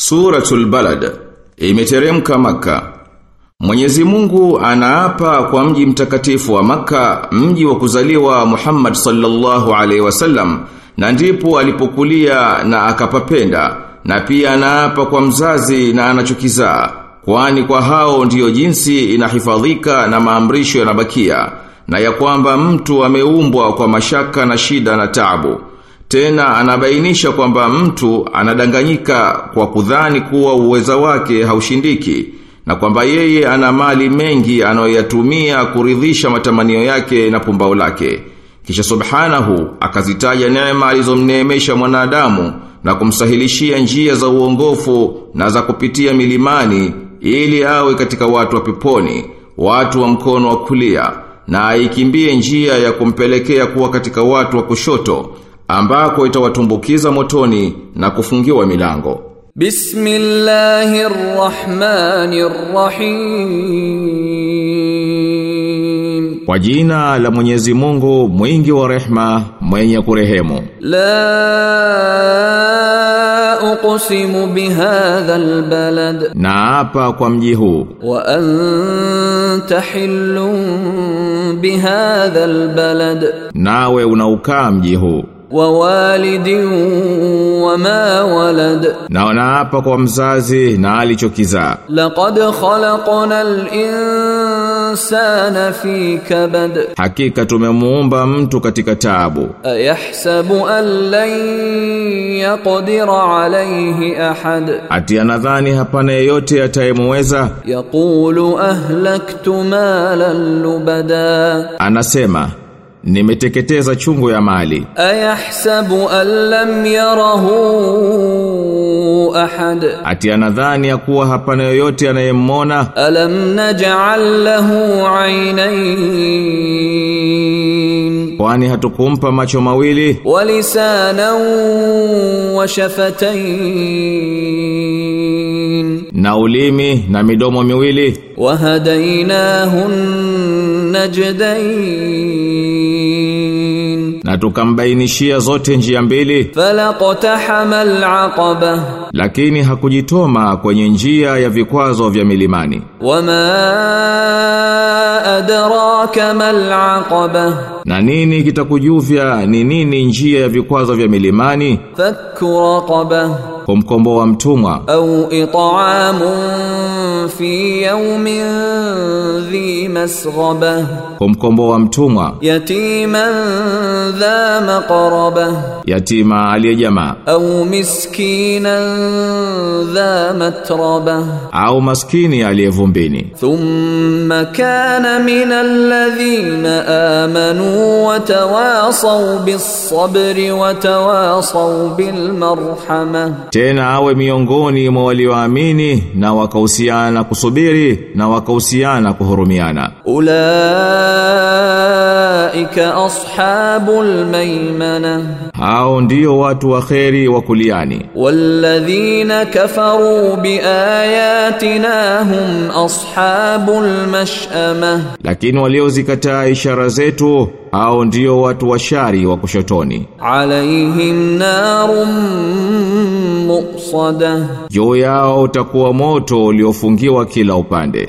Suratul Balad imeteremka maka. Mwenyezi Mungu anaapa kwa mji mtakatifu wa maka, mji wa kuzaliwa Muhammad sallallahu alaihi wasallam, na ndipo alipokulia na akapapenda, na pia anaapa kwa mzazi na anachokizaa, kwani kwa hao ndiyo jinsi inahifadhika na maamrisho yanabakia, na ya kwamba mtu ameumbwa kwa mashaka na shida na taabu. Tena anabainisha kwamba mtu anadanganyika kwa kudhani kuwa uweza wake haushindiki na kwamba yeye ana mali mengi anayoyatumia kuridhisha matamanio yake na pumbao lake. Kisha subhanahu akazitaja neema alizomneemesha mwanadamu na kumsahilishia njia za uongofu na za kupitia milimani ili awe katika watu wa peponi, watu wa mkono wa kulia na aikimbie njia ya kumpelekea kuwa katika watu wa kushoto ambako itawatumbukiza motoni na kufungiwa milango. Bismillahirrahmanirrahim. Kwa jina la Mwenyezi Mungu mwingi wa rehma mwenye kurehemu. La uqsimu bihadha albalad Na hapa kwa mji huu wa anta hillun bihadha albalad nawe unaukaa mji huu wa walidin wa ma walad. Na naapa kwa mzazi na alichokizaa laqad khalaqna al-insana fi kabad. Hakika tumemuumba mtu katika taabu. Ayahsabu an lan yaqdira alayhi ahad. Ati anadhani hapana yeyote atayemweza yaqulu ahlaktu malan lubada. Anasema nimeteketeza chungu ya mali. Ayahsabu an lam yarahu ahad. Ati anadhani ya kuwa hapana yoyote anayemmona alam naj'al lahu 'aynayn. Kwani hatukumpa macho mawili? Walisanan wa shafatayn. Na ulimi na midomo miwili? Wahadainahu najdayn na tukambainishia zote njia mbili. Falaqtahama al-'aqabah lakini hakujitoma kwenye njia ya vikwazo vya milimani. Wama adraka mal aqaba na nini kitakujuvya ni nini njia ya vikwazo vya milimani? Fakku kumkomboa mtumwa. Au it'amun fi yawmin dhi masghaba. Kumkomboa mtumwa. Yatiman dha maqraba yatima aliyejamaa. Au miskinan dha matraba. Au maskini aliyevumbini. Thumma kana min alladhina amanu wa tawasaw bis sabri wa tawasaw bil marhamah tena awe miongoni mwa walioamini na wakahusiana kusubiri na wakahusiana kuhurumiana. Ulaika ashabul maimana. Hao ndio watu waheri wa kuliani. Walladhina kafaru biayatina hum ashabul mash'ama. Lakini waliozikataa ishara zetu hao ndio watu washari wa kushotoni. Alaihim narum muqsada juu yao utakuwa moto uliofungiwa kila upande.